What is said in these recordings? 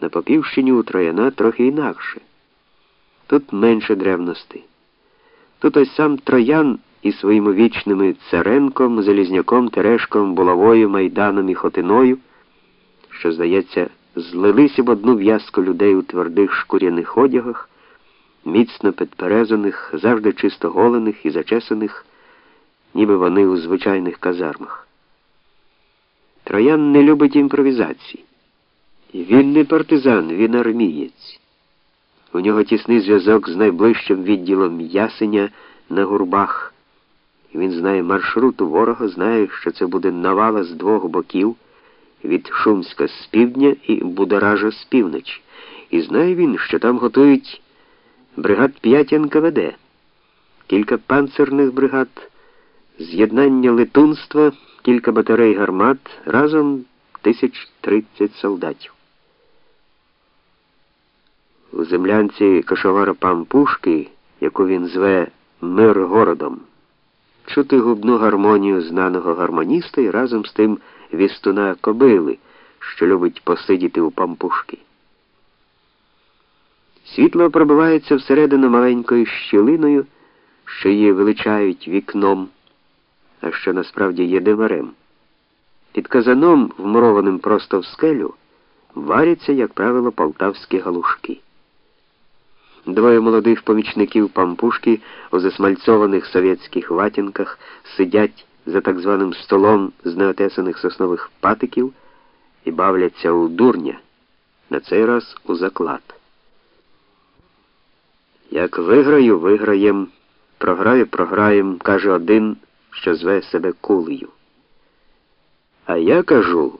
На Попівщині у Трояна трохи інакше. Тут менше древностей. Тут ось сам Троян із своїми вічними Царенком, Залізняком, Терешком, Булавою, Майданом і Хотиною, що, здається, злилися в одну в'язку людей у твердих шкуряних одягах, міцно підперезаних, завжди чисто голених і зачесаних, ніби вони у звичайних казармах. Троян не любить імпровізації. Він не партизан, він армієць. У нього тісний зв'язок з найближчим відділом ясеня на гурбах. Він знає маршруту ворога, знає, що це буде навала з двох боків від Шумська з півдня і Будаража з півночі. І знає він, що там готують бригад 5 НКВД, кілька панцерних бригад, з'єднання летунства, кілька батарей гармат, разом тисяч тридцять солдатів. У землянці кошовара Пампушки, яку він зве Миргородом, чути губну гармонію знаного гармоніста і разом з тим вістуна кобили, що любить посидіти у пампушки. Світло пробивається всередину маленькою щілиною, що її величають вікном, а що насправді є димарем. Під казаном, вмурованим просто в скелю, варяться, як правило, полтавські галушки. Двоє молодих помічників пампушки у засмальцованих совєтських ватінках сидять за так званим столом з неотесаних соснових патиків і бавляться у дурня, на цей раз у заклад. Як виграю, виграєм, програю, програєм, каже один, що зве себе кулею. А я кажу,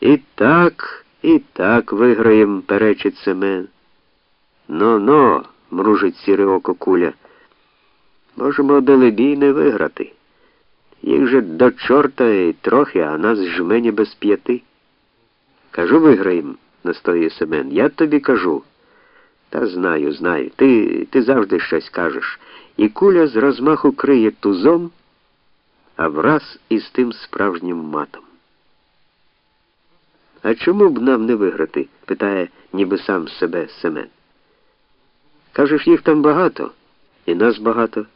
і так, і так виграєм, перечить Семен. Но-но, мружить сіре око куля. Можемо далебій не виграти. Їх же до чорта і трохи, а нас жмені без п'яти. Кажу, виграєм, настоює Семен. Я тобі кажу. Та знаю, знаю. Ти ти завжди щось кажеш. І куля з розмаху криє тузом, а враз із тим справжнім матом. А чому б нам не виграти? питає ніби сам себе Семен. Кажеш, їх там багато, і нас багато.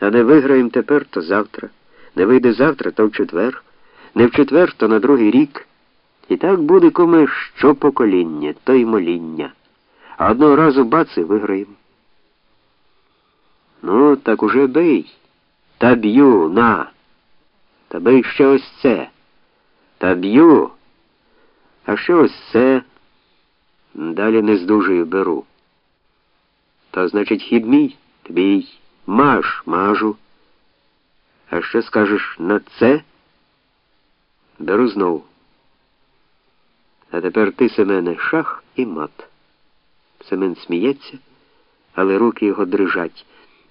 А не виграємо тепер, то завтра. Не вийде завтра, то в четвер. Не в четвер, то на другий рік. І так буде коме що покоління, то й моління. А одного разу бац і виграємо. Ну, так уже бий. Та б'ю, на. Та бий ще ось це. Та б'ю. А що ось це? Далі не здужую беру. То, значить, хід мій, твій, маж, мажу. А що скажеш на це? Беру знову. А тепер ти, Семене, шах і мат. Семен сміється, але руки його дрижать.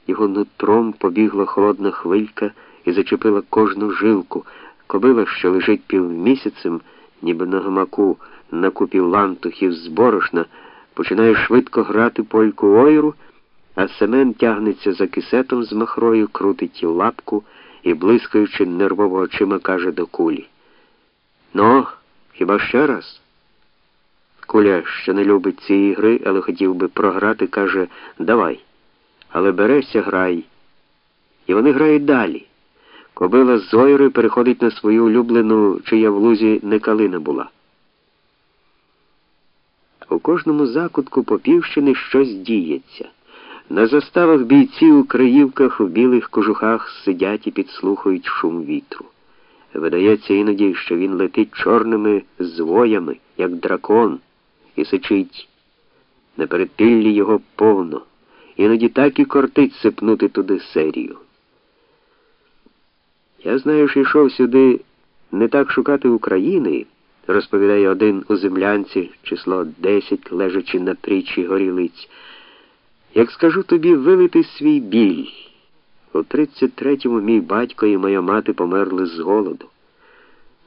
Його нутром побігла холодна хвилька і зачепила кожну жилку. Кобила, що лежить півмісяцем, ніби на гамаку на купі лантухів з борошна, починає швидко грати польку ойру, а Семен тягнеться за кисетом з махрою, крутить лапку і, блискаючи нервово очима, каже до кулі. Ну, хіба ще раз? Куля, що не любить цієї гри, але хотів би програти, каже Давай. Але берешся, грай. І вони грають далі. Кобила з Зойрою переходить на свою улюблену, чия в лузі не калина була. У кожному закутку Попівщини щось діється. На заставах бійці у краївках у білих кожухах сидять і підслухають шум вітру. Видається іноді, що він летить чорними звоями, як дракон, і сичить. На передпіллі його повно, іноді так і кортить сипнути туди серію. Я знаю, що йшов сюди не так шукати України, розповідає один у землянці, число 10, лежачи на трічі горілиць. Як скажу тобі вилити свій біль. У 33-му мій батько і моя мати померли з голоду.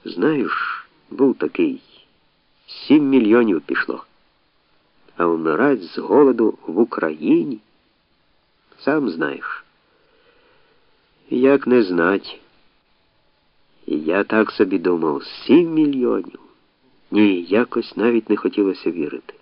Знаєш, був такий. Сім мільйонів пішло. А вмирать з голоду в Україні. Сам знаєш. Як не знать. Я так собі думав, сім мільйонів. Ні, якось навіть не хотілося вірити.